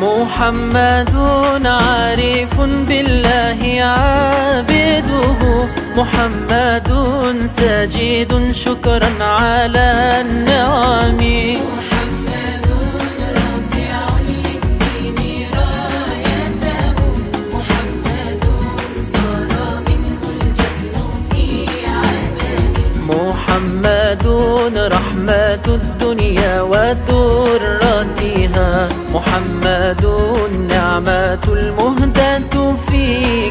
محمد عارف بالله عابده. محمد ساجد شكرا على النعم. محمد نعمة المهدة في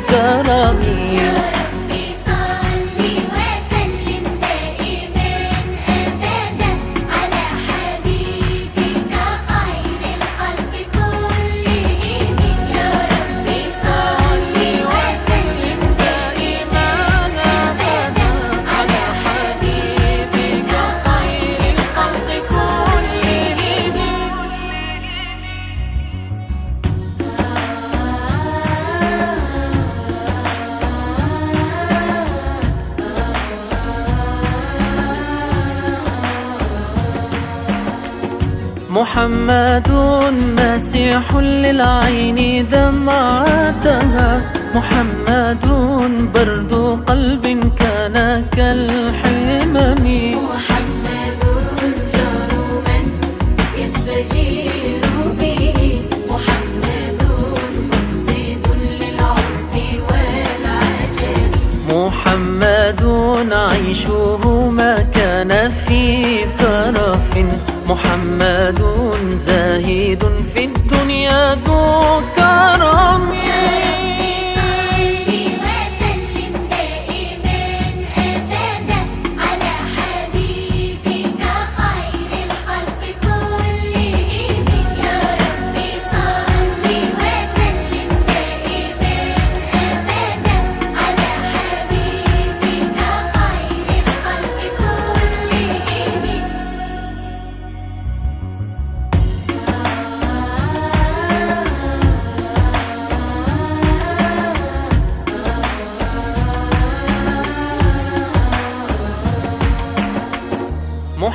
محمد مسيح للعين دمعتها. محمد برد قلب كان كالحمم. محمد جار من يستجير به. محمد مقصد للعرب والعجم محمد عيشه محمد زاهد في الدنيا ذو كرم.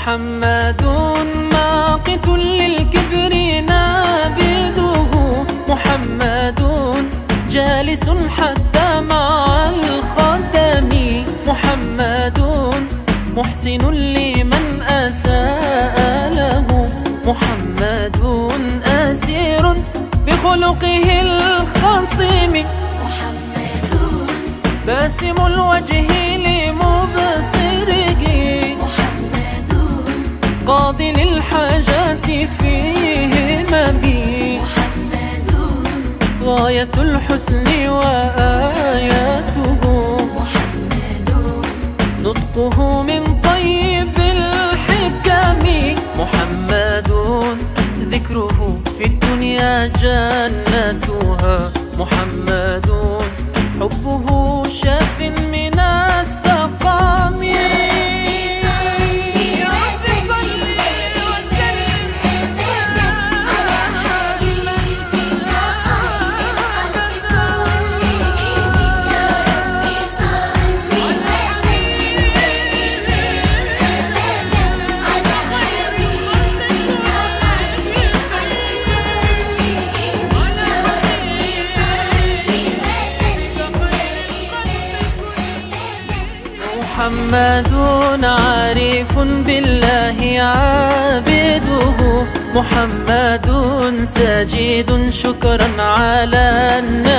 محمد ماقت للكبر نابذه. محمد جالس حتى مع الخدم. محمد محسن لمن أساء له. محمد أسير بخلقه الخصيم. محمد باسم الوجه غاية الحسن وآياته. نطقه من طيب الحكم. محمد ذكره في الدنيا جنتها. محمد حبه شاف من محمد عارف بالله عابده. محمد ساجد شكرا على النعم